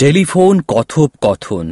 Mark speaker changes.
Speaker 1: Telephone কথোপকথন।